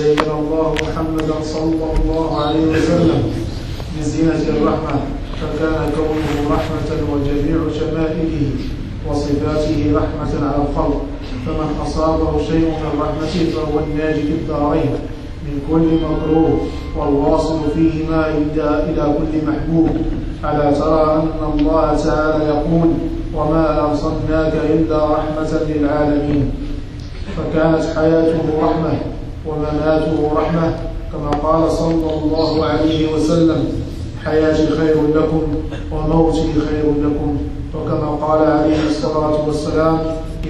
زين الله محمدا صلى الله عليه وسلم بزينة الرحمة فكان كونه رحمة وجميع شمائله وصفاته رحمة على الخلق. فمن أصابه شيء من رحمته فهو الناجي في الدارين. من كل مكروه والواصل فيهما إلى كل محبوب. ألا ترى أن الله تعالى يقول وما أرسلناك إلا رحمة للعالمين. فكانت حياته رحمة. ومماته رحمة كما قال صلى الله عليه وسلم حياتي خير لكم وموتي خير لكم. وكما قال عليه الصلاة والسلام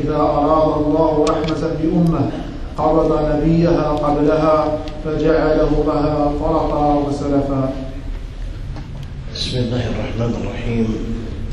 إذا أراد الله رحمة بأمة قبض نبيها قبلها فجعله لها فرقا وسلفا. بسم الله الرحمن الرحيم.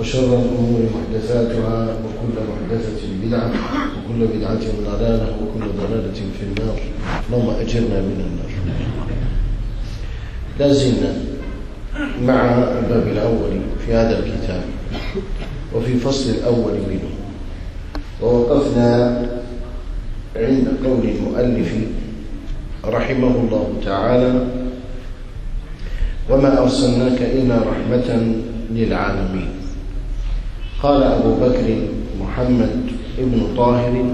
وشر الأمور محدثاتها وكل محدثة بدعة وكل بدعة ضلالة وكل ضلالة في النار. اللهم أجرنا من النار. لا زلنا مع الباب الأول في هذا الكتاب وفي الفصل الأول منه. ووقفنا عند قول المؤلف رحمه الله تعالى وما أرسلناك إلا رحمة للعالمين. قال أبو بكر محمد ابن طاهر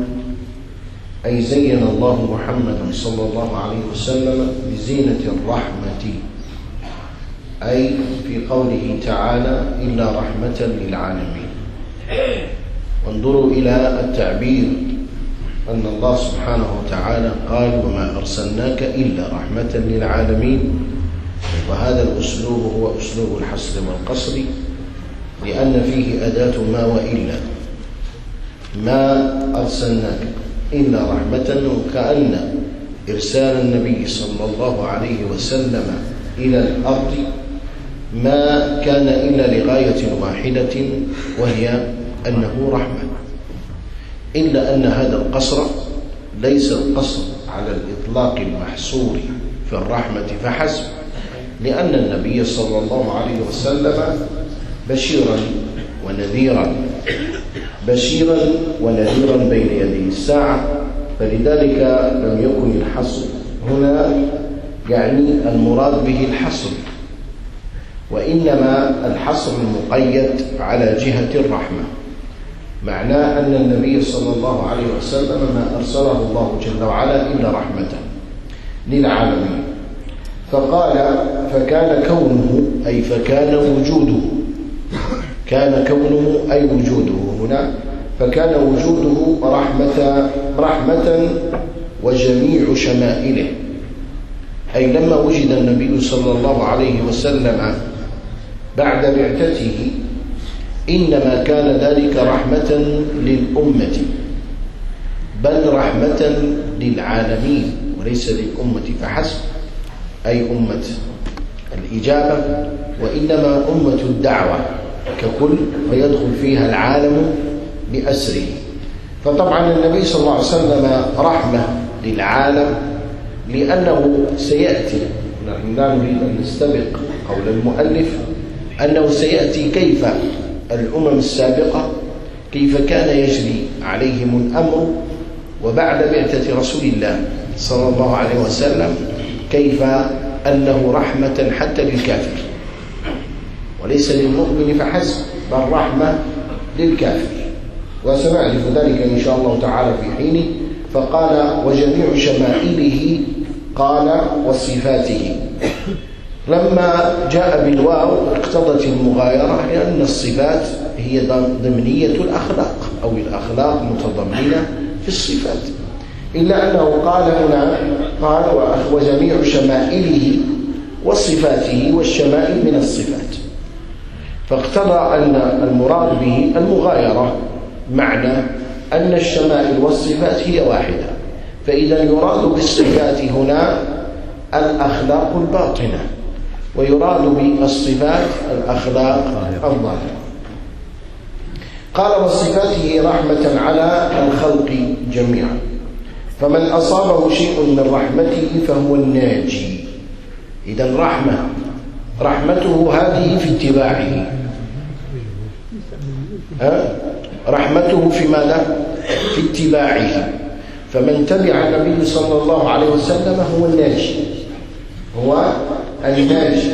أي زين الله محمدا صلى الله عليه وسلم بزينة الرحمة أي في قوله تعالى إلا رحمة للعالمين وانظروا إلى التعبير أن الله سبحانه وتعالى قال وما أرسلناك إلا رحمة للعالمين وهذا الأسلوب هو أسلوب الحصر والقصر لأن فيه أداة ما وإلا. ما أرسلناك إلا رحمة وكأن إرسال النبي صلى الله عليه وسلم إلى الأرض ما كان إلا لغاية واحدة وهي أنه رحمة. إلا أن هذا القصر ليس القصر على الإطلاق المحصور في الرحمة فحسب. لأن النبي صلى الله عليه وسلم بشيرا ونذيرا. بشيرا ونذيرا بين يدي الساعة. فلذلك لم يكن الحصر هنا يعني المراد به الحصر وإنما الحصر المقيد على جهة الرحمة. معناه أن النبي صلى الله عليه وسلم ما أرسله الله جل وعلا إلا رحمة للعالمين. فقال فكان كونه أي فكان وجوده كان كونه أي وجوده هنا فكان وجوده رحمة رحمة وجميع شمائله. أي لما وجد النبي صلى الله عليه وسلم بعد بعثته إنما كان ذلك رحمة للأمة بل رحمة للعالمين وليس للأمة فحسب أي أمة الإجابة وإنما أمة الدعوة. ككل فيدخل فيها العالم بأسره. فطبعا النبي صلى الله عليه وسلم رحمة للعالم لأنه سيأتي نحن لا نريد أن نستبق قول المؤلف أنه سيأتي كيف الأمم السابقة كيف كان يجري عليهم الأمر وبعد بعثة رسول الله صلى الله عليه وسلم كيف أنه رحمة حتى للكافر. وليس للمؤمن فحسب بل رحمة للكافر. وسنعرف ذلك إن شاء الله تعالى في حين فقال وجميع شمائله قال وصفاته لما جاء بالواو اقتضت المغايرة لأن الصفات هي ضمنية الأخلاق أو الأخلاق متضمنة في الصفات. إلا أنه قال هنا قال وجميع شمائله وصفاته والشمائل من الصفات فاقتضى أن المراد به المغايرة معنى أن الشمائل والصفات هي واحدة. فإذا يراد بالصفات هنا الأخلاق الباطنة ويراد بالصفات الأخلاق الظاهرة. قال وصفاته رحمة على الخلق جميعا. فمن أصابه شيء من رحمته فهو الناجي. إذا رحمة رحمته هذه في اتباعه. ها؟ رحمته في ماذا؟ في اتباعه فمن تبع النبي صلى الله عليه وسلم هو الناجي هو الناجي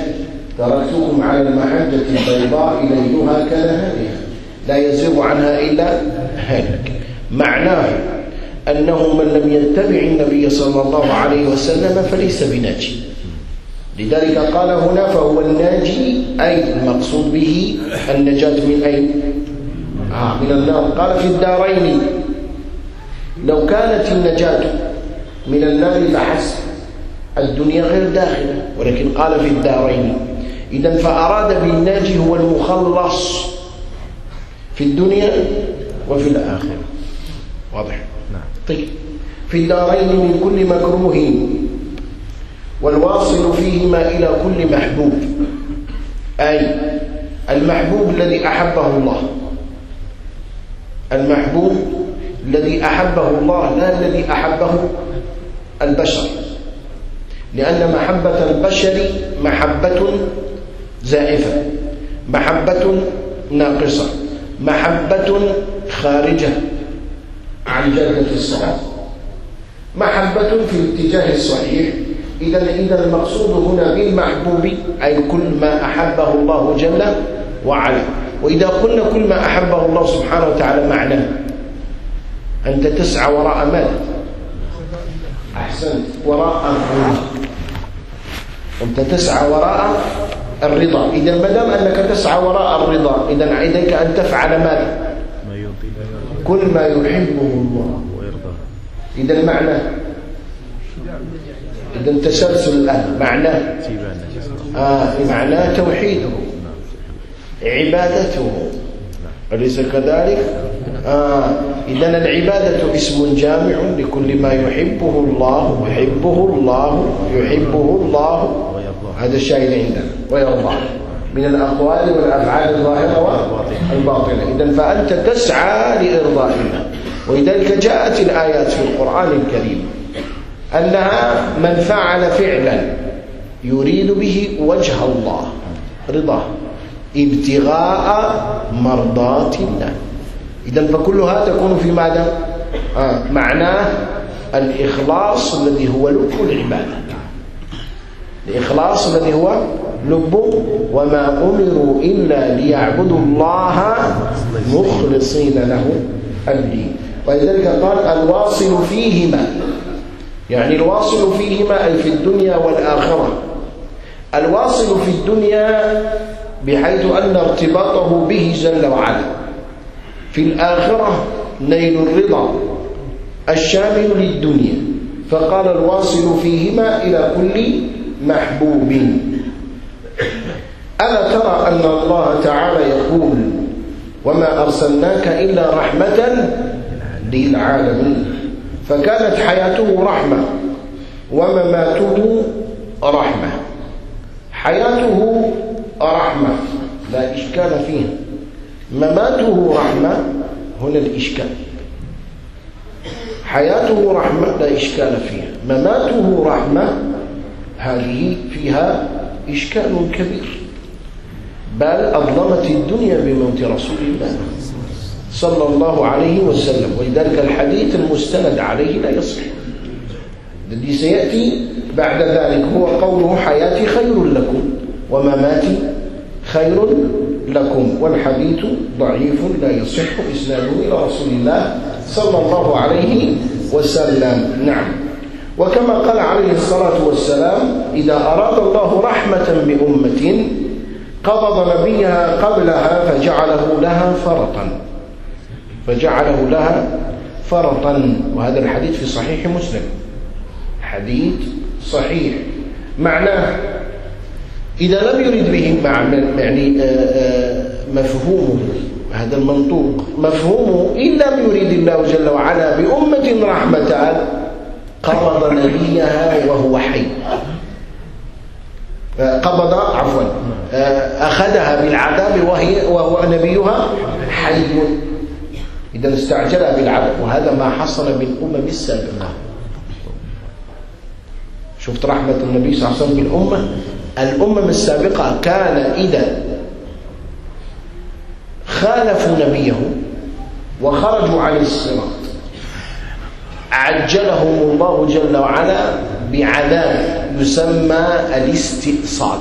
تركتكم على المحجة البيضاء ليلها كنهارها لا يزيغ عنها إلا هالك معناه أنه من لم يتبع النبي صلى الله عليه وسلم فليس بناجي لذلك قال هنا فهو الناجي أي المقصود به النجاة من أين؟ آه من النار. قال في الدارين لو كانت النجاة من النار فحسب الدنيا غير داخلة. ولكن قال في الدارين إذا فأراد بالناجي هو المخلص في الدنيا وفي الآخرة. واضح؟ نعم. طيب. في الدارين من كل مكروه والواصل فيهما إلى كل محبوب. أي المحبوب الذي أحبه الله. المحبوب الذي أحبه الله لا الذي أحبه البشر. لأن محبة البشر محبة زائفة محبة ناقصة محبة خارجة عن جادة الصواب محبة في الاتجاه الصحيح. إذا إذا المقصود هنا بالمحبوب أي كل ما أحبه الله جل وعلا. وإذا قلنا كل ما أحبه الله سبحانه وتعالى معناه. أنت تسعى وراء ماذا؟ أحسنت. وراء الرضا. أنت تسعى وراء الرضا. إذا ما دام أنك تسعى وراء الرضا إذا عليك أن تفعل ماذا؟ كل ما يحبه الله. إذا معناه إذا تسلسل الأهل. معناه؟ آه معناه توحيده. عبادته. أليس كذلك؟ آه إذا العبادة اسم جامع لكل ما يحبه الله يحبه الله يحبه الله. هذا الشاهد عندنا. ويرضاه من الأقوال والأفعال الظاهرة والباطنة. إذا فأنت تسعى لإرضاء الله ولذلك جاءت الآيات في القرآن الكريم أنها من فعل فعلا يريد به وجه الله رضاه. ابتغاء مرضات الله. إذا فكلها تكون في ماذا؟ آه معناه الإخلاص الذي هو لب العبادة. الإخلاص الذي هو لب وما أمروا إلا ليعبدوا الله مخلصين له الدين. ولذلك قال الواصل فيهما. يعني الواصل فيهما أي في الدنيا والآخرة. الواصل في الدنيا بحيث أن ارتباطه به جل وعلا. في الآخرة نيل الرضا الشامل للدنيا. فقال الواصل فيهما إلى كل محبوب. ألا ترى أن الله تعالى يقول وما أرسلناك إلا رحمة للعالمين فكانت حياته رحمة ومماته رحمة. حياته رحمة لا إشكال فيها. مماته رحمة هنا الإشكال. حياته رحمة لا إشكال فيها. مماته رحمة هذه فيها إشكال كبير. بل أظلمت الدنيا بموت رسول الله صلى الله عليه وسلم. ولذلك الحديث المستند عليه لا يصح. الذي سيأتي بعد ذلك هو قوله حياتي خير لكم. ومماتي خير لكم والحديث ضعيف لا يصح إسناده إلى رسول الله صلى الله عليه وسلم. نعم. وكما قال عليه الصلاة والسلام إذا أراد الله رحمة بأمة قبض نبيها قبلها فجعله لها فرطا. فجعله لها فرطا. وهذا الحديث في صحيح مسلم. حديث صحيح. معناه إذا لم يرد به يعني مفهومه هذا المنطوق. مفهومه إن لم يريد الله جل وعلا بأمة رحمة قبض نبيها وهو حي. قبض عفوا. أخذها بالعذاب وهي وهو نبيها حي. إذا استعجلها بالعذاب وهذا ما حصل بالأمم السابقة. شفت رحمة النبي صلى الله عليه وسلم بالأمة؟ الأمم السابقة كان إذا خالفوا نبيه وخرجوا عن الصراط عجلهم الله جل وعلا بعذاب يسمى الاستئصال.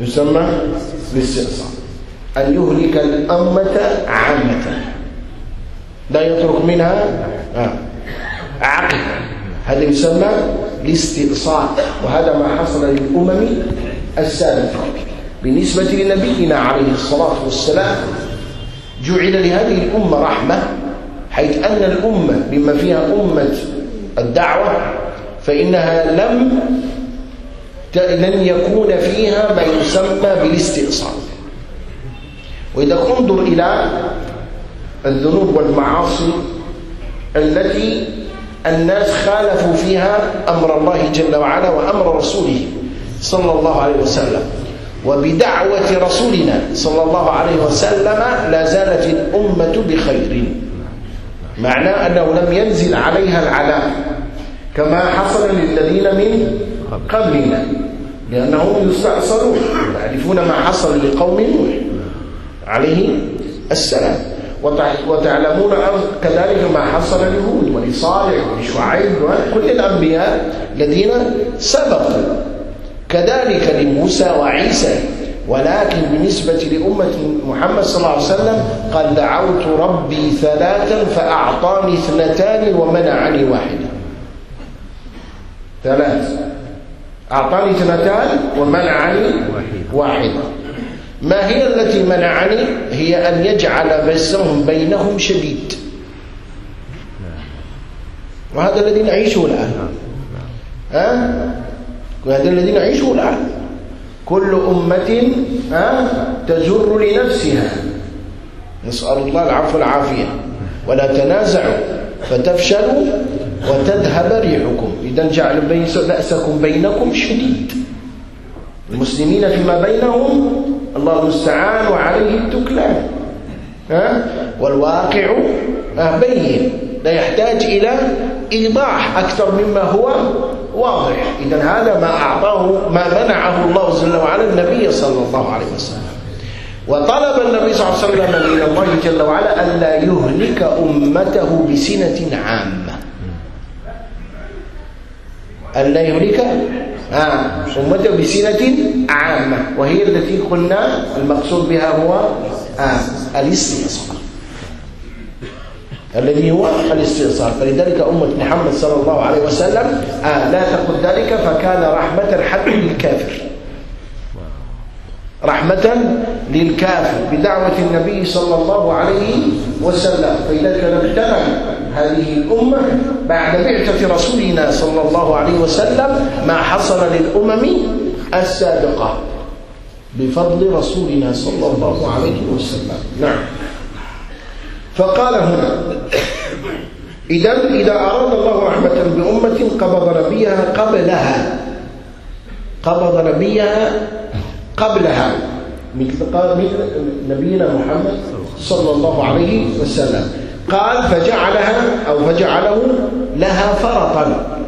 يسمى الاستئصال. أن يهلك الأمة عامة. لا يترك منها عقل هذا يسمى الاستئصال وهذا ما حصل للأمم السابقة. بالنسبة لنبينا عليه الصلاة والسلام جعل لهذه الأمة رحمة حيث أن الأمة بما فيها أمة الدعوة فإنها لم لن يكون فيها ما يسمى بالاستئصال. وإذا انظر إلى الذنوب والمعاصي التي الناس خالفوا فيها أمر الله جل وعلا وأمر رسوله صلى الله عليه وسلم. وبدعوة رسولنا صلى الله عليه وسلم لا زالت الأمة بخير. معنى أنه لم ينزل عليها العذاب كما حصل للذين من قبلنا لأنهم يستأصلون يعرفون ما حصل لقوم نوح عليه السلام. وتعلمون كذلك ما حصل لهود ولصالح ولشعيب وكل الأنبياء الذين سبقوا. كذلك لموسى وعيسى ولكن بالنسبة لأمة محمد صلى الله عليه وسلم قال دعوت ربي ثلاثا فأعطاني اثنتان ومنعني واحدة ثلاث. أعطاني اثنتان ومنعني واحدة ما هي التي منعني؟ هي أن يجعل بسهم بينهم شديد. وهذا الذي نعيشه الآن. ها؟ وهذا الذي نعيشه الآن. كل أمة تجر لنفسها. نسأل الله العفو والعافية. ولا تنازعوا فتفشلوا وتذهب ريحكم. إذا جعل بأسكم بينكم شديد. المسلمين فيما بينهم الله المستعان وعليه التكلان. ها؟ والواقع بين. لا يحتاج إلى إيضاح أكثر مما هو واضح. إذا هذا ما أعطاه ما منعه الله جل وعلا النبي صلى الله عليه وسلم. وطلب النبي صلى الله عليه وسلم من الله جل وعلا ألا يهلك أمته بسنة عامة. ألا يهلك؟ آه أمته بسنة عامة. وهي التي قلنا المقصود بها هو الاستئصال. الذي هو الاستئصال. فلذلك أمة محمد صلى الله عليه وسلم آه لا تقل ذلك فكان رحمة حتى للكافر. رحمة للكافر بدعوة النبي صلى الله عليه وسلم. فلذلك لم تنم هذه الأمة بعد بعثة رسولنا صلى الله عليه وسلم ما حصل للأمم السابقة بفضل رسولنا صلى الله عليه وسلم. نعم. فقال هنا إذا إذا أراد الله رحمة بأمة قبض نبيها قبلها قبض نبيها قبلها مثل قال مثل نبينا محمد صلى الله عليه وسلم. قال فجعلها أو فجعله لها فرطا.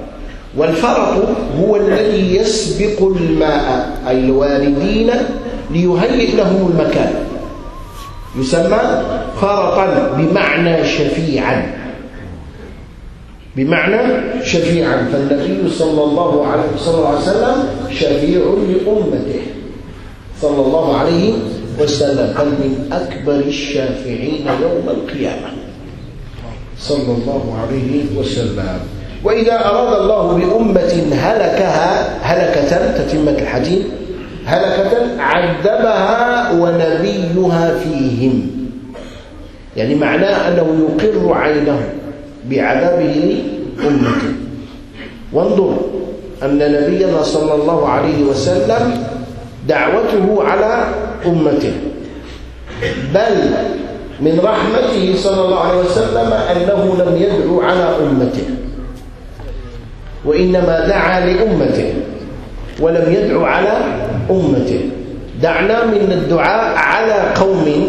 والفرط هو الذي يسبق الماء أي الواردين ليهيئ لهم المكان. يسمى فرطا بمعنى شفيعا. بمعنى شفيعا. فالنبي صلى الله عليه وسلم شفيع لأمته. صلى الله عليه وسلم بل من أكبر الشافعين يوم القيامة. صلى الله عليه وسلم. وإذا أراد الله بأمة هلكها هلكة تتمة الحديث هلكة عذبها ونبيها فيهم. يعني معناه أنه يقر عينه بعذابه لأمته. وانظر أن نبينا صلى الله عليه وسلم دعوته على أمته. بل من رحمته صلى الله عليه وسلم أنه لم يدعو على أمته. وإنما دعا لأمته ولم يدعو على أمته. دعنا من الدعاء على قوم.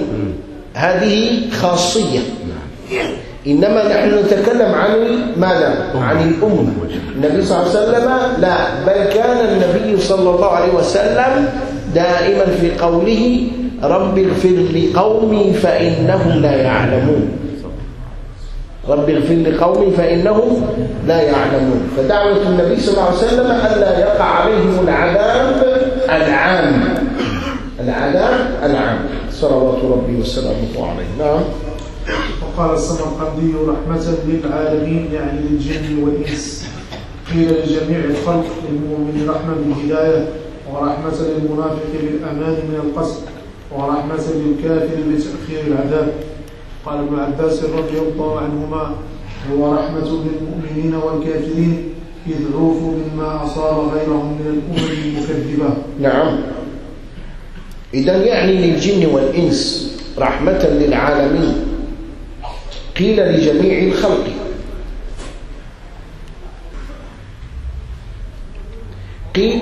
هذه خاصية. إنما نحن نتكلم عن ماذا؟ عن الأمة. النبي صلى الله عليه وسلم لا بل كان النبي صلى الله عليه وسلم دائما في قوله رب اغفر لقومي فإنهم لا يعلمون. رب اغفر لقومي فإنهم لا يعلمون. فدعوة النبي صلى الله عليه وسلم ألا يقع عليهم العذاب العام. العذاب العام. صلوات ربي وسلامه عليه. نعم. وقال السمرقندي رحمة للعالمين يعني للجن والإنس. قيل لجميع الخلق للمؤمن رحمة بالهداية ورحمة للمنافق بالأمان من القصد ورحمة للكافر بتأخير العذاب. قال ابن عباس رضي الله عنهما هو رحمة للمؤمنين والكافرين إذ عوفوا مما أصاب غيرهم من الأمم المكذبة. نعم. إذا يعني للجن والإنس رحمة للعالمين. قيل لجميع الخلق. قيل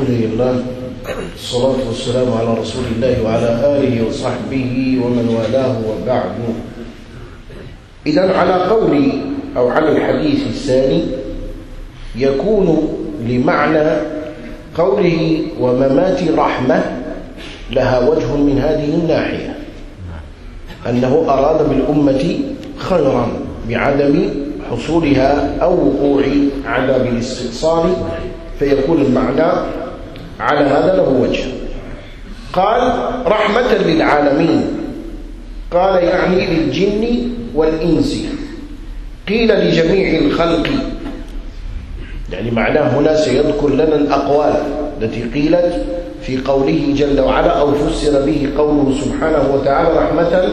الحمد لله الصلاة والسلام على رسول الله وعلى آله وصحبه ومن والاه وبعد. إذا على قول أو على الحديث الثاني يكون لمعنى قوله وممات رحمة لها وجه من هذه الناحية أنه أراد بالأمة خيرا بعدم حصولها أو وقوع عذاب الاستئصال فيكون المعنى على هذا له وجه. قال رحمة للعالمين. قال يعني للجن والإنس. قيل لجميع الخلق. يعني معناه هنا سيذكر لنا الأقوال التي قيلت في قوله جل وعلا أو فسر به قوله سبحانه وتعالى رحمة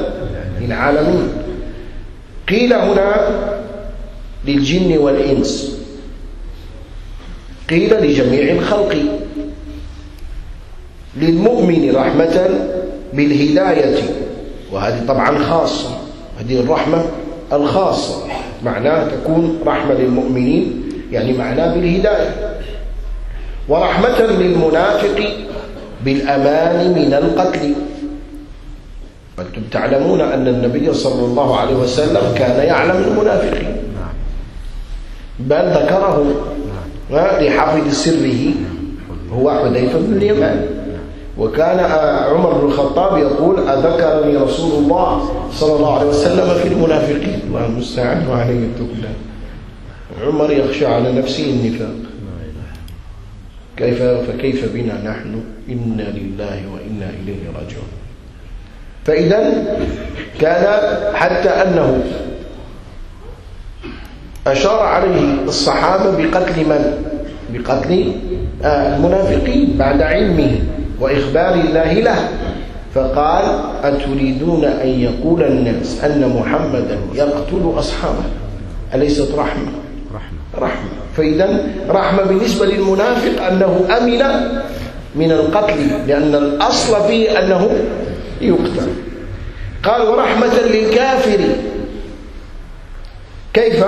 للعالمين. قيل هنا للجن والإنس. قيل لجميع الخلق. للمؤمن رحمة بالهداية. وهذه طبعا خاصة هذه الرحمة الخاصة. معناه تكون رحمة للمؤمنين يعني معناه بالهداية. ورحمة للمنافق بالأمان من القتل. وأنتم تعلمون أن النبي صلى الله عليه وسلم كان يعلم المنافقين. بل ذكره لحافظ سره هو حذيفة بن اليمان. وكان عمر بن الخطاب يقول أذكرني رسول الله صلى الله عليه وسلم في المنافقين. الله المستعان وعليه التكلان عمر يخشى على نفسه النفاق. كيف فكيف بنا نحن؟ إنا لله وإنا إليه راجعون. فإذا كان حتى أنه أشار عليه الصحابة بقتل من؟ بقتل المنافقين بعد علمه وإخبار الله له. فقال أتريدون أن يقول الناس أن محمدا يقتل أصحابه؟ أليست رحمة؟ رحمة. رحمة. فإذا رحمة بالنسبة للمنافق أنه أمن من القتل لأن الأصل فيه أنه يقتل. قال ورحمة للكافر. كيف؟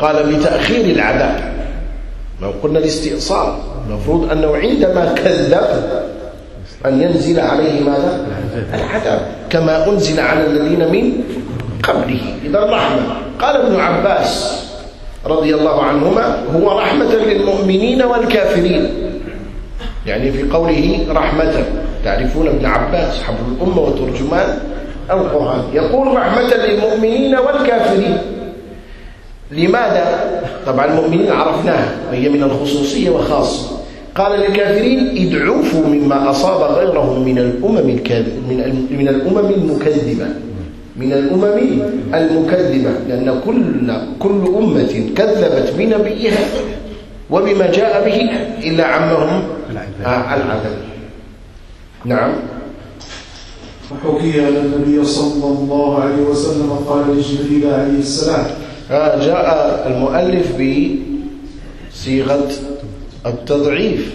قال بتأخير العذاب. لو قلنا الاستئصال المفروض أنه عندما كذب أن ينزل عليه ماذا؟ العذاب كما أنزل على الذين من قبله. إذا رحمة قال ابن عباس رضي الله عنهما هو رحمة للمؤمنين والكافرين. يعني في قوله رحمة. تعرفون ابن عباس حبر الأمة وترجمان القرآن. يقول رحمة للمؤمنين والكافرين. لماذا؟ طبعا المؤمنين عرفناها وهي من الخصوصية وخاصة. قال للكافرين ادعوفوا مما أصاب غيرهم من الأمم من من الأمم المكذبة. من الأمم المكذبة. لأن كل كل أمة كذبت بنبيها وبما جاء به إلا عمهم العذاب. نعم. وحكي أن النبي صلى الله عليه وسلم قال لجبريل عليه السلام. جاء المؤلف بصيغة التضعيف.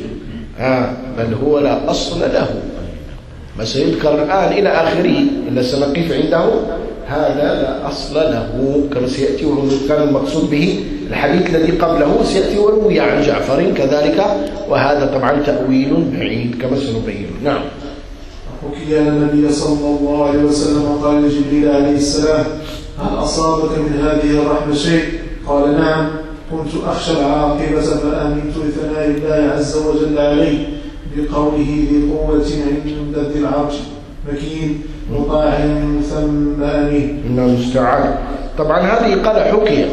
بل هو لا أصل له. ما سيذكر الآن إلى آخره إلا سنقف عنده. هذا لا أصل له. كما سيأتي كان المقصود به الحديث الذي قبله سيأتي وروي عن جعفر كذلك. وهذا طبعا تأويل بعيد كما سنبين. نعم. أن النبي صلى الله عليه وسلم قال لجبريل عليه السلام هل أصابك من هذه الرحمة شيء؟ قال نعم. كنت أخشى العاقبة فآمنت لثناء الله عز وجل عليه بقوله ذي قوة عند ذي العرش مكين مطاع ثم أمين. إنه المستعان طبعا هذه قال حكي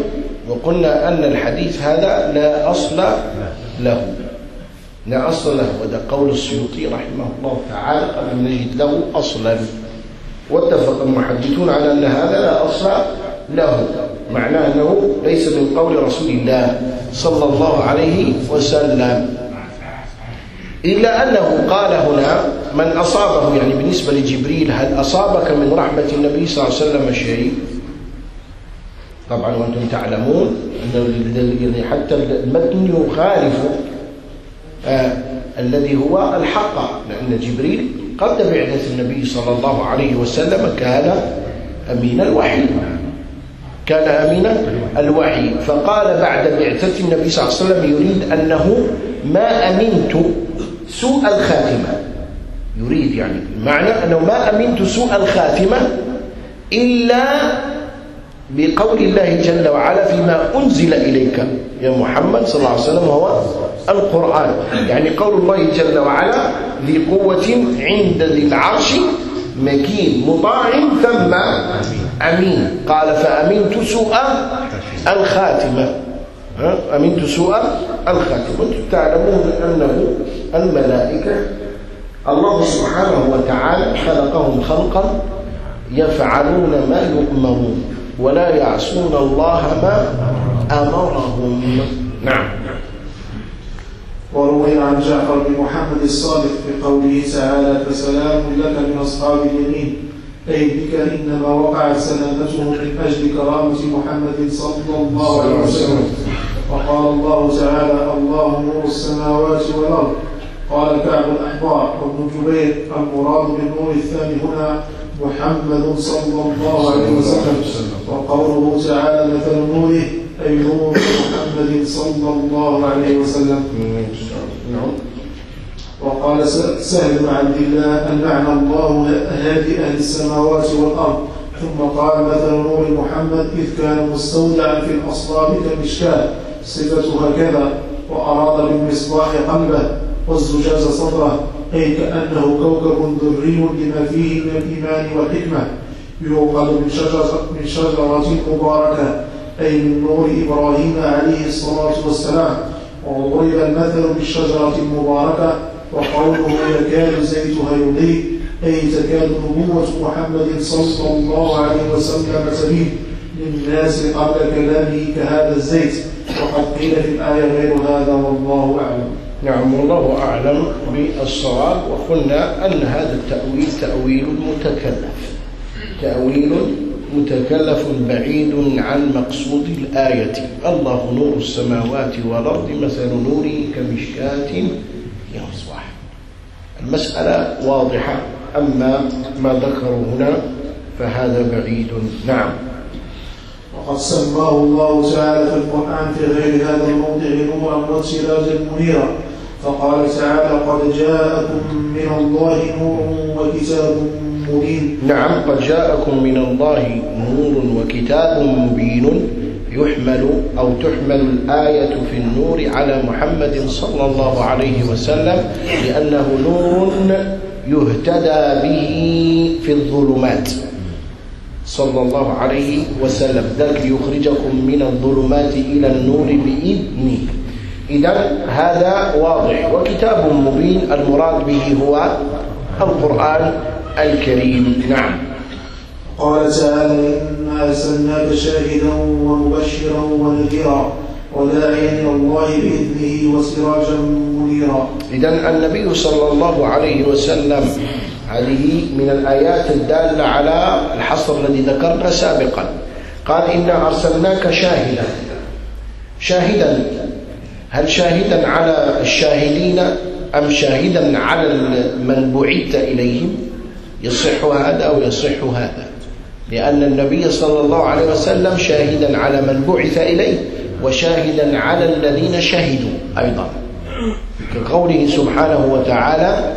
وقلنا أن الحديث هذا لا أصل له. لا أصل له وده قول السيوطي رحمه الله تعالى قبل نجد له أصلا. واتفق المحدثون على أن هذا لا أصل له. معناه أنه ليس من قول رسول الله صلى الله عليه وسلم. إلا أنه قال هنا من أصابه يعني بالنسبة لجبريل هل أصابك من رحمة النبي صلى الله عليه وسلم شيء؟ طبعا وأنتم تعلمون أن حتى المتن يخالف آه الذي هو الحق لأن جبريل قبل بعثة النبي صلى الله عليه وسلم كان أمين الوحي. كان أمين الوحي. فقال بعد بعثة النبي صلى الله عليه وسلم يريد أنه ما أمنت سوء الخاتمة. يريد يعني معنى أنه ما أمنت سوء الخاتمة إلا بقول الله جل وعلا فيما أنزل إليك. يا محمد صلى الله عليه وسلم وهو القرآن. يعني قول الله جل وعلا ذي قوة عند ذي العرش مكين مطاع ثم أمين. قال فأمنت سوء الخاتمة أمنت سوء الخاتمة وأنتم تعلمون أنه الملائكة الله سبحانه وتعالى خلقهم خلقا يفعلون ما يؤمرون ولا يعصون الله ما أمرهم. نعم. وروي عن جعفر بن محمد الصادق في قوله تعالى فسلام لك من أصحاب اليمين. أي بك إنما وقعت سلامته من أجل كرامة محمد صلى الله عليه وسلم. وقال الله تعالى الله نور السماوات والأرض. قال كعب الأحبار وابن جبير المراد بالنور الثاني هنا محمد صلى الله عليه وسلم. وقوله تعالى مثل نوره أي نور محمد صلى الله عليه وسلم. نعم. وقال سهل بن عبد الله المعنى الله هادي أهل السماوات والأرض. ثم قال مثل نور محمد إذ كان مستودعا في الأصلاب كمشكاة صفتها كذا وأراد بالمصباح قلبه والزجاج صدره أي كأنه كوكب دري لما فيه من الإيمان والحكمة. يوقد من شجرة, من شجرة مباركة أي من نور إبراهيم عليه الصلاة والسلام. وضرب المثل بالشجرة المباركة وقوله يكاد زيتها يضيء أي تكاد نبوة محمد صلى الله عليه وسلم تبين للناس قبل كلامه كهذا الزيت. وقد قيل في الآية غير هذا والله أعلم. نعم والله أعلم بالصواب. وقلنا أن هذا التأويل تأويل متكلف. تأويل متكلف بعيد عن مقصود الآية. الله نور السماوات والأرض مثل نوره كمشكاة في مصباح المسألة واضحة. أما ما ذكروا هنا فهذا بعيد. نعم. وقد سماه الله تعالى في القرآن في غير هذا الموضع نورا وسراجا منيرا فقال تعالى قد جاءكم من الله نور وكتاب مبين. نعم قد جاءكم من الله نور وكتاب مبين. يحمل أو تحمل الآية في النور على محمد صلى الله عليه وسلم لأنه نور يهتدى به في الظلمات. صلى الله عليه وسلم. ذلك ليخرجكم من الظلمات إلى النور بإذنه. إذا هذا واضح وكتاب مبين. المراد به هو القرآن الكريم. نعم. قال تعالى إنا أرسلناك شاهدا ومبشرا ونذيرا وداعيا إلى الله بإذنه وسراجا منيرا. إذا النبي صلى الله عليه وسلم هذه من الآيات الدالة على الحصر الذي ذكرنا سابقا. قال إنا أرسلناك شاهدا. شاهدا. هل شاهدا على الشاهدين أم شاهدا على من بعث إليهم؟ يصح هذا أو يصح هذا؟ لأن النبي صلى الله عليه وسلم شاهدا على من بعث إليه وشاهدا على الذين شهدوا أيضا. كقوله سبحانه وتعالى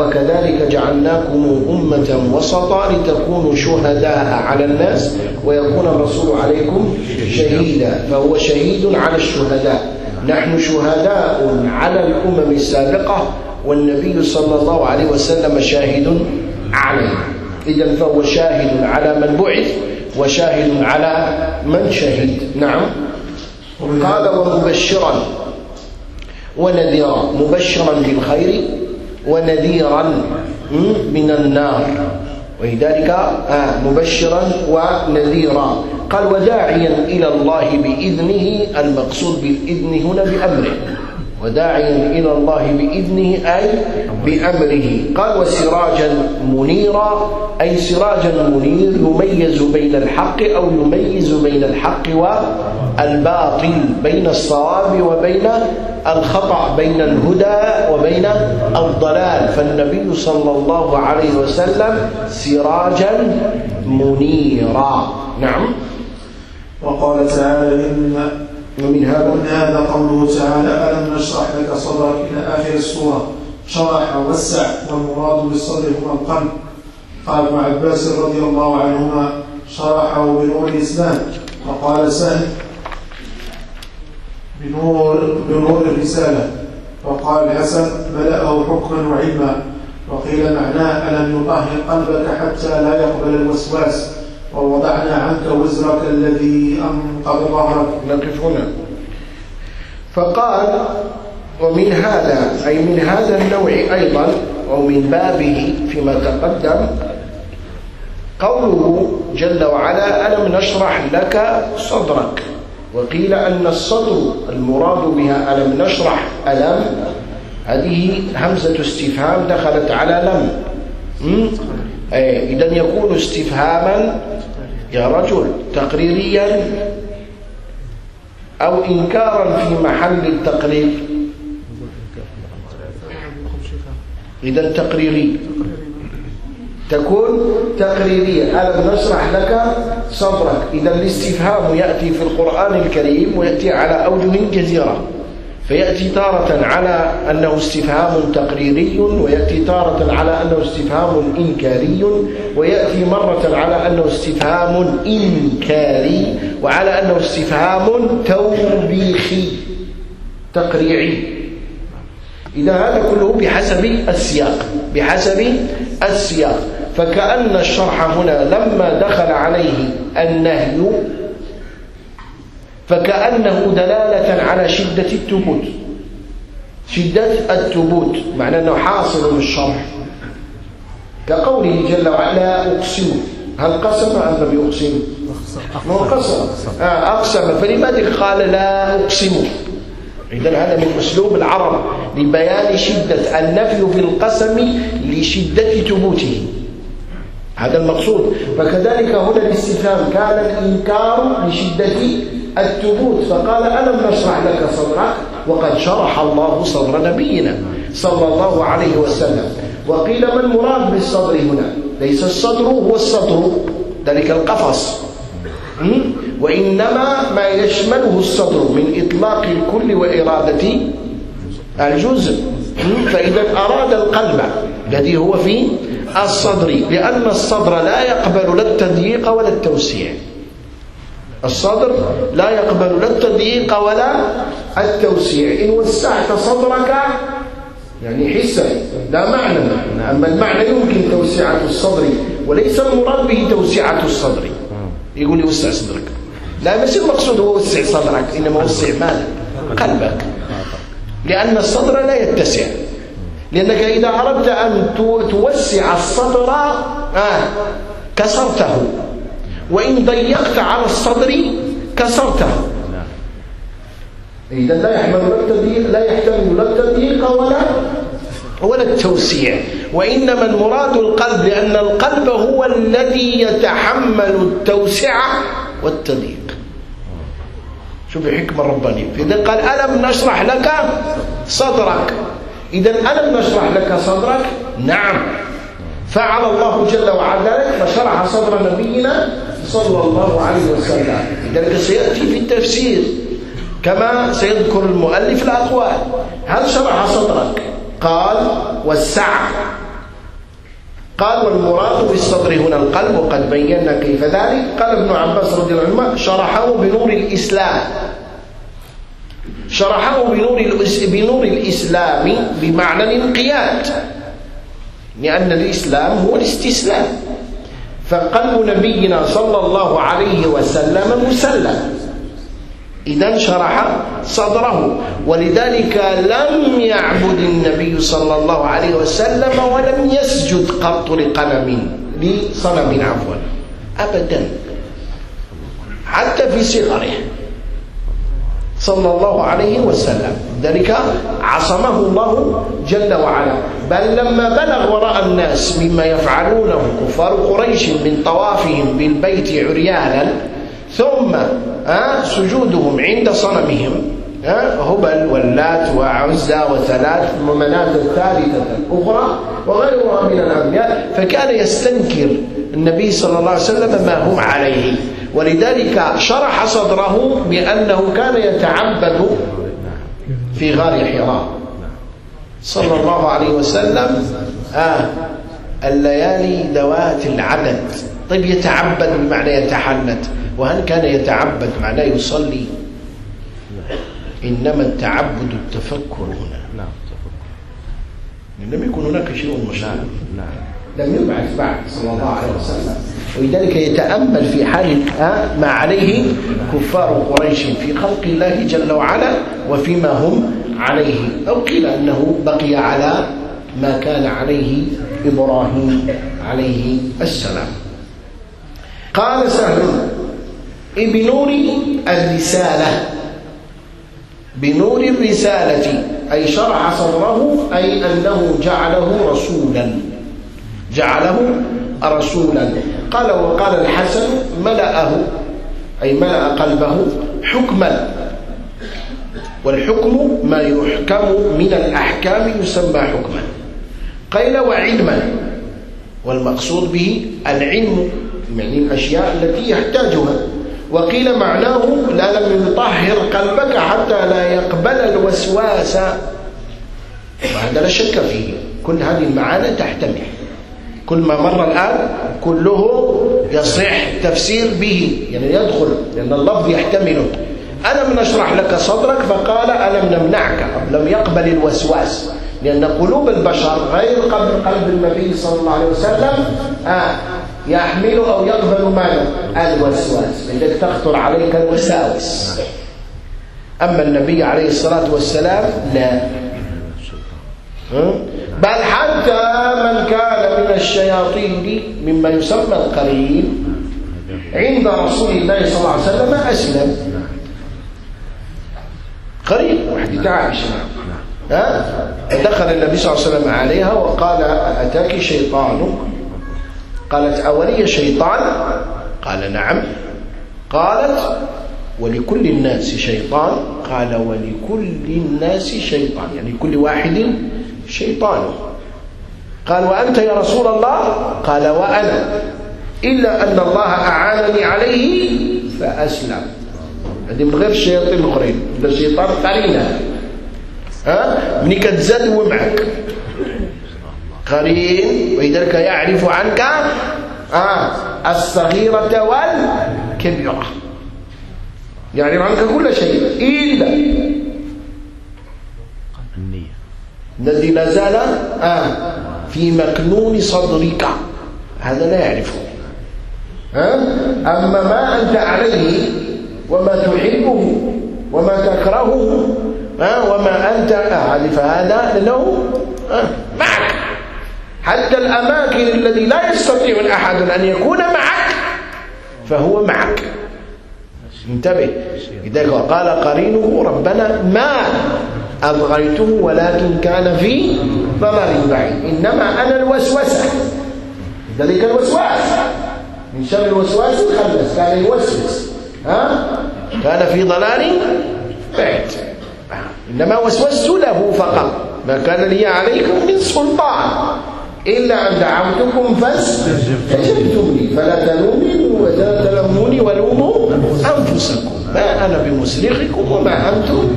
وكذلك جعلناكم أمة وسطا لتكونوا شهداء على الناس ويكون الرسول عليكم شهيدا. فهو شهيد على الشهداء. نحن شهداء على الأمم السابقة والنبي صلى الله عليه وسلم شاهد عليه إذا فهو شاهد على من بعث وشاهد على من شهد. نعم. قال ومبشرا ونذيرا. مبشرا بالخير ونذيرا من النار. ولذلك آه مبشرا ونذيرا. قال وداعيا إلى الله بإذنه المقصود بالإذن هنا بأمره. وداعيا إلى الله بإذنه أي بأمره. قال وسراجا منيرا أي سراجا منير يميز بين الحق أو يميز بين الحق والباطل بين الصواب وبين الخطأ بين الهدى وبين الضلال. فالنبي صلى الله عليه وسلم سراجا منيرا. نعم. وقال تعالى إن ومن هذا ومن هذا قوله تعالى ألم نشرح لك صدرك إلى آخر السورة؟ شرح ووسع والمراد بالصدر هو القلب. قال ابن عباس رضي الله عنهما شرحه بنور الإسلام. وقال سهل بنور بنور الرسالة. وقال الحسن ملأه حكما وعلما. وقيل معناه ألم يطهر قلبك حتى لا يقبل الوسواس؟ ووضعنا عنك وزرك الذي أنقض ظهرك. نقف هنا فقال ومن هذا أي من هذا النوع أيضا أو من بابه فيما تقدم قوله جل وعلا ألم نشرح لك صدرك؟ وقيل أن الصدر المراد بها ألم نشرح ألم هذه همزة استفهام دخلت على لم. إذا يكون استفهاما يا رجل تقريريا أو إنكارا في محل التقرير. إذا تقريري. تكون تقريرية. ألم نشرح لك صدرك. إذا الاستفهام يأتي في القرآن الكريم ويأتي على أوجه كثيرة فيأتي تارة على أنه استفهام تقريري ويأتي تارة على أنه استفهام إنكاري ويأتي مرة على أنه استفهام إنكاري وعلى أنه استفهام توبيخي تقريعي. إذا هذا كله بحسب السياق بحسب السياق. فكأن الشرح هنا لما دخل عليه النهي فكأنه دلالة على شدة الثبوت. شدة الثبوت معنى أنه حاصل الشرح كقوله جل وعلا أقسم هل قسم أم لم يقسم؟ ما قسم؟ آه، أقسم. فلماذا قال لا أقسم إذا هذا من أسلوب العرب لبيان شدة النفي في القسم لشدة ثبوته. هذا المقصود. فكذلك هنا الاستفهام كان الإنكار لشدة الثبوت. فقال ألم نشرح لك صدرك؟ وقد شرح الله صدر نبينا صلى الله عليه وسلم. وقيل ما المراد بالصدر هنا؟ ليس الصدر هو الصدر ذلك القفص. وإنما ما يشمله الصدر من إطلاق الكل وإرادة الجزء. فإذا أراد القلب الذي هو في الصدر لأن الصدر لا يقبل لا التضييق ولا التوسيع. الصدر لا يقبل لا التضييق ولا التوسيع. إن وسعت صدرك يعني حسا لا معنى. أما المعنى يمكن توسعة الصدر وليس المراد به توسعة الصدر. يقول لي وسع صدرك. لا مش المقصود هو وسع صدرك إنما وسع ماذا قلبك. لأن الصدر لا يتسع. لأنك إذا أردت أن توسع الصدر آه كسرته. وإن ضيقت على الصدر كسرته. إذا لا يحمل التضييق لا يحتمل لا التضييق ولا ولا التوسيع. وإنما المراد القلب لأن القلب هو الذي يتحمل التوسعة والتضييق. شوف الحكمة الربانية. فإذا قال ألم نشرح لك صدرك. إذا ألم نشرح لك صدرك؟ نعم. فعل الله جل وعلا ذلك فشرح صدر نبينا صلى الله عليه وسلم. لذلك سيأتي في التفسير كما سيذكر المؤلف الأقوال هل شرح صدرك قال وسع قال والمراد بالصدر هنا القلب وقد بينا كيف ذلك قال ابن عباس رضي الله عنه شرحه بنور الإسلام شرحه بنور بنور الإسلام بمعنى الانقياد لأن الإسلام هو الاستسلام فقلب نبينا صلى الله عليه وسلم مسلم. إذا شرح صدره. ولذلك لم يعبد النبي صلى الله عليه وسلم ولم يسجد قط لقلم لصنم عفوا. أبدا. حتى في صغره. صلى الله عليه وسلم. ذلك عصمه الله جل وعلا. بل لما بلغ وراء الناس مما يفعلونه كفار قريش من طوافهم بالبيت عريانا ثم سجودهم عند صنمهم هبل واللات وعزى وثلاث ومناة الثالثة الأخرى وغيرها من الأنبياء. فكان يستنكر النبي صلى الله عليه وسلم ما هم عليه. ولذلك شرح صدره بأنه كان يتعبد في غار حراء. صلى الله عليه وسلم آه الليالي ذوات العدد. طيب يتعبد بمعنى يتحنت وهل كان يتعبد معناه يصلي؟ إنما التعبد التفكر هنا. نعم لم يكن هناك شيء مشروع نعم. لم يبعث بعد صلى الله عليه وسلم. ولذلك يتأمل في حال ما عليه كفار قريش في خلق الله جل وعلا وفيما هم عليه أو قيل أنه بقي على ما كان عليه إبراهيم عليه السلام. قال سهل بنور الرسالة بنور الرسالة أي شرح صدره أي أنه جعله رسولا جعله رسولا. قال وقال الحسن ملأه أي ملأ قلبه حكما. والحكم ما يحكم من الأحكام يسمى حكما. قيل وعلما والمقصود به العلم يعني الأشياء التي يحتاجها. وقيل معناه لا لم يطهر قلبك حتى لا يقبل الوسواس. وهذا لا شك فيه كل هذه المعاني تحتمل. كل ما مر الآن كله يصح التفسير به يعني يدخل لأن اللفظ يحتمله ألم نشرح لك صدرك؟ فقال ألم نمنعك؟ لم يقبل الوسواس لأن قلوب البشر غير قبل قلب النبي صلى الله عليه وسلم آه يحمل أو يقبل ماذا؟ الوسواس لذلك تخطر عليك الوساوس. أما النبي عليه الصلاة والسلام لا. بل حتى من كان من الشياطين مما يسمى القرين. عند رسول الله صلى الله عليه وسلم أسلم. قرين وحدة عائشة ها؟ دخل النبي صلى الله عليه وسلم عليها وقال أتاك شيطان قالت أولي شيطان؟ قال نعم. قالت ولكل الناس شيطان؟ قال ولكل الناس شيطان. يعني كل واحد شيطان. قال وأنت يا رسول الله؟ قال وأنا. إلا أن الله أعانني عليه فأسلم. هذه من غير الشياطين الآخرين ده شيطان قرينة. ها؟ مني كتزاد معك قرين. ولذلك يعرف عنك آه الصغيرة والكبيرة. يعرف عنك كل شيء. إلا. النية. الذي لا زال آه. في مكنون صدرك. هذا لا يعرفه. ها؟ أما ما أنت عليه وما تحبه وما تكرهه ها؟ وما أنت أهل فهذا آه معك. حتى الأماكن الذي لا يستطيع أحد أن يكون معك فهو معك. انتبه. لذلك قال قرينه ربنا ما أبغيته ولكن كان في ضلال بعيد. إنما أنا الوسوسة. ذلك الوسواس. من شر الوسواس الخنس كان يوسوس. ها؟ كان في ضلال بعيد. إنما وسوست له فقط. ما كان لي عليكم من سلطان. إلا أن دعوتكم فاستجبتم لي. فلا تلومني ولا تلوموني ولوموا أنفسكم ما أنا بمصرخكم وما أنتم.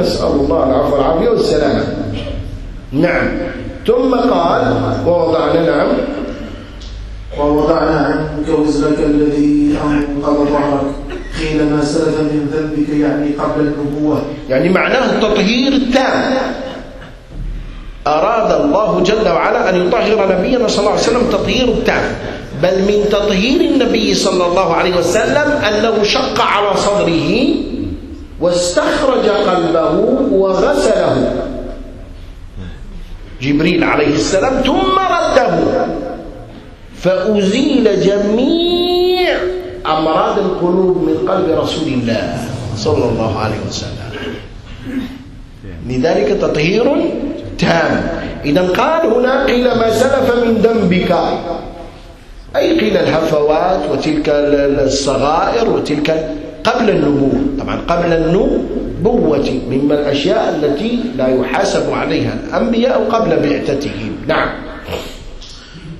نسأل الله العفو والعافية والسلامة. نعم. ثم قال ووضعنا نعم. ووضعنا عنك وزرك الذي أنقض ظهرك قيل ما سلف من ذنبك يعني قبل النبوة. يعني معناه التطهير التام. أراد الله جل وعلا أن يطهر نبينا صلى الله عليه وسلم تطهير التام. بل من تطهير النبي صلى الله عليه وسلم أنه شق على صدره واستخرج قلبه وغسله. جبريل عليه السلام ثم رده. فأزيل جميع أمراض القلوب من قلب رسول الله صلى الله عليه وسلم. لذلك تطهير تام. إذا قال هنا قيل ما سلف من ذنبك. أي قيل الهفوات وتلك الصغائر وتلك قبل النبوة طبعا قبل النبوة مما الأشياء التي لا يحاسب عليها الأنبياء قبل بعثتهم. نعم.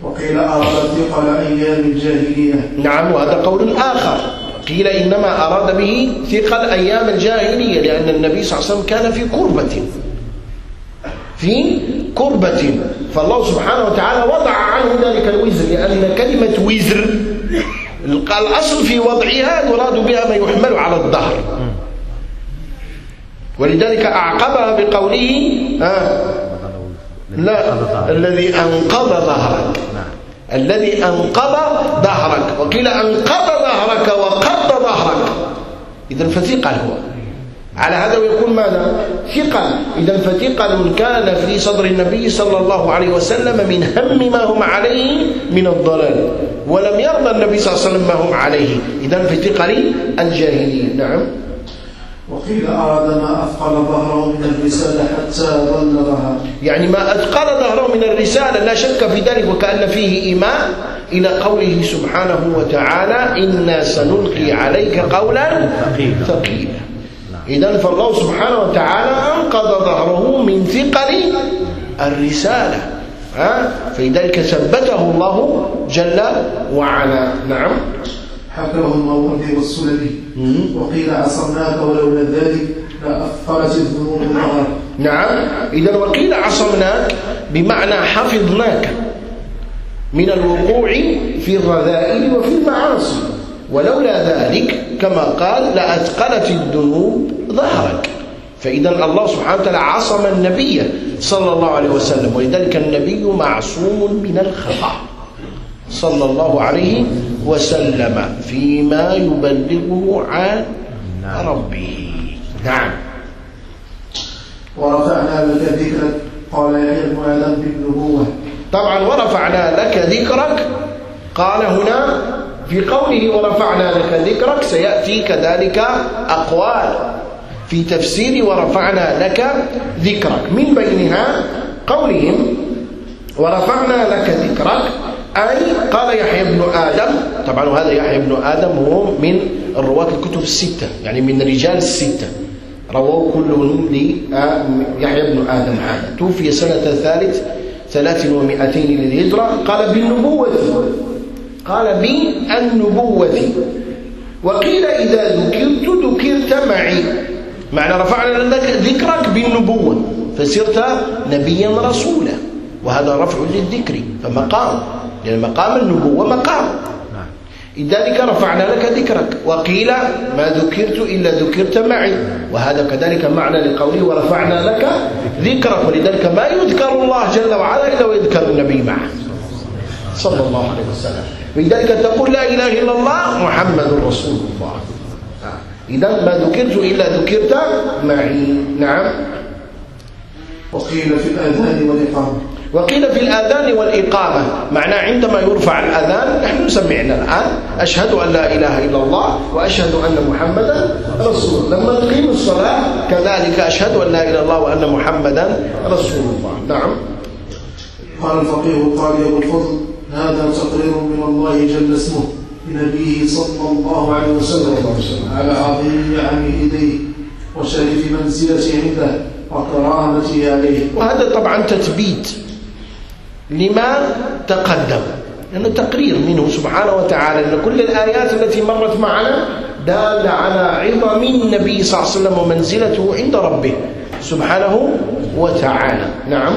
وقيل أراد ثقل أيام الجاهلية. نعم وهذا قول آخر. قيل إنما أراد به ثقل أيام الجاهلية لأن النبي صلى الله عليه وسلم كان في كربة. في كربة. فالله سبحانه وتعالى وضع عنه ذلك الوزر لأن كلمة وزر الأصل في وضعها يراد بها ما يحمل على الظهر ولذلك أعقبها بقوله آه لا الذي أنقض ظهرك الذي أنقض ظهرك وقيل أنقض ظهرك وقض ظهرك إذا فثقل هو. على هذا ويكون ماذا؟ ثقل إذا فثقل كان في صدر النبي صلى الله عليه وسلم من هم ما هم عليه من الضلال. ولم يرضى النبي صلى الله عليه وسلم ما هم عليه. إذا فثقل الجاهلية نعم. وقيل أراد ما أثقل ظهره من الرسالة حتى بلغها يعني ما أثقل ظهره من الرسالة لا شك في ذلك وكأن فيه إيمان إلى قوله سبحانه وتعالى إنا سنلقي عليك قولا ثقيلا. إذا فالله سبحانه وتعالى أنقذ ظهره من ثقل الرسالة ها؟ فلذلك ثبته الله جل وعلا. نعم. حكاه الموردي والسلمي وقيل عصمناك ولولا ذلك لأثرت الذنوب ظهرك نعم. إذا وقيل عصمناك بمعنى حفظناك من الوقوع في الرذائل وفي المعاصي. ولولا ذلك كما قال لأثقلت الذنوب ظهرك. فإذا الله سبحانه وتعالى عصم النبي صلى الله عليه وسلم ولذلك النبي معصوم من الخطأ. صلى الله عليه وسلم فيما يبلغه عن ربه. نعم. ورفعنا لك ذكرك قال يحيى بن آدم بالنبوة. طبعا ورفعنا لك ذكرك. قال هنا في قوله ورفعنا لك ذكرك سيأتي كذلك أقوال. في تفسير ورفعنا لك ذكرك. من بينها قولهم ورفعنا لك ذكرك أي قال يحيى بن آدم. طبعا هذا يحيى بن آدم هو من الرواة الكتب الستة يعني من رجال الستة. رواه كلهم ليحيى بن آدم هذا توفي سنة ثالث ثلاث ومائتين للهجرة. قال بالنبوة. قال بالنبوة وقيل إذا ذكرت ذكرت معي. معنى رفعنا لك ذكرك بالنبوة. فصرت نبيا رسولا. وهذا رفع للذكر. فمقام. لأن مقام النبوة مقام. لذلك رفعنا لك ذكرك. وقيل ما ذكرت إلا ذكرت معي. وهذا كذلك معنى لقوله ورفعنا لك ذكرك. ولذلك ما يذكر الله جل وعلا إلا ويذكر النبي معه. صلى الله عليه وسلم. ولذلك تقول لا إله إلا الله محمد رسول الله. إذا ما ذكرت إلا ذكرت معي. نعم. وقيل في الآذان والإقامة. وقيل في الآذان والإقامة. معنى عندما يرفع الأذان نحن سمعنا الآن. أشهد أن لا إله إلا الله وأشهد أن محمدا رسول الله. لما نقيم الصلاة كذلك أشهد أن لا إله إلا الله وأن محمدا رسول الله. نعم. قال الفقيه قال أبو الفضل هذا تقرير من الله جل اسمه لنبيه صلى الله عليه وسلم. على عظيم نعم إليه وشريف منزلته عنده وكرامته عليه. وهذا طبعا تثبيت لما تقدم. لأنه تقرير منه سبحانه وتعالى أن كل الآيات التي مرت معنا دالة على عظم النبي صلى الله عليه وسلم ومنزلته عند ربه سبحانه وتعالى. نعم.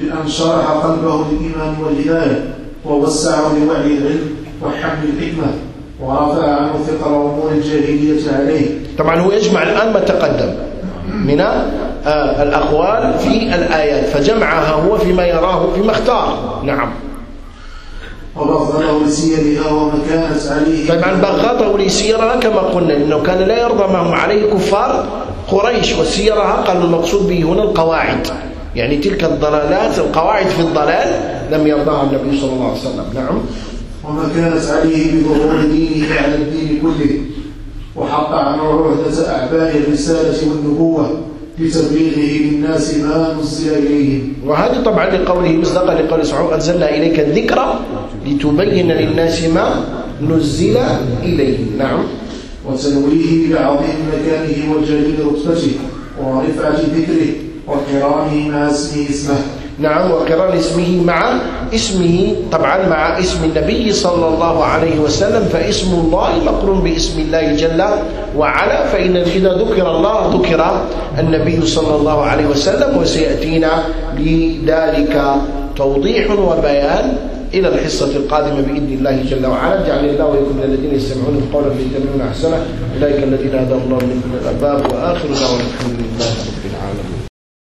بأن شرح قلبه للإيمان والهداية. ووسعه لوعي العلم وحمل الحكمة ورفع عنه ثقل أمور الجاهلية عليه. طبعا هو يجمع الآن ما تقدم من آه، الأقوال في الآيات فجمعها هو فيما يراه فيما اختار. نعم. وبغضه لسيرها وما كانت عليه. طبعا بغضه لسيرها كما قلنا إنه كان لا يرضى ما هم عليه كفار قريش وسيرها قال المقصود به هنا القواعد. يعني تلك الضلالات القواعد في الضلال لم يرضاها النبي صلى الله عليه وسلم. نعم. وما كانت عليه بظهور دينه على الدين كله وحق عنه عهدة أعباء الرسالة والنبوة لتبليغه للناس ما نزل إليهم. وهذا طبعا لقوله مصداقا لقول سبحانه أنزلنا إليك الذكر لتبين للناس ما نزل إليهم. نعم. وتنويه لعظيم مكانه وجليل رتبته ورفعة ذكره وقرانه مع اسمه اسمه نعم وقران اسمه مع اسمه طبعا مع اسم النبي صلى الله عليه وسلم فاسم الله مقرون باسم الله جل وعلا فإن إذا ذكر الله ذكر النبي صلى الله عليه وسلم وسيأتينا لذلك توضيح وبيان إلى الحصة القادمة بإذن الله جل وعلا. جعل الله ويكون الذين يستمعون القول فيتبعون أحسنه. أولئك الذين هداهم الله من الأباب وآخر دعوانا الحمد لله رب العالمين.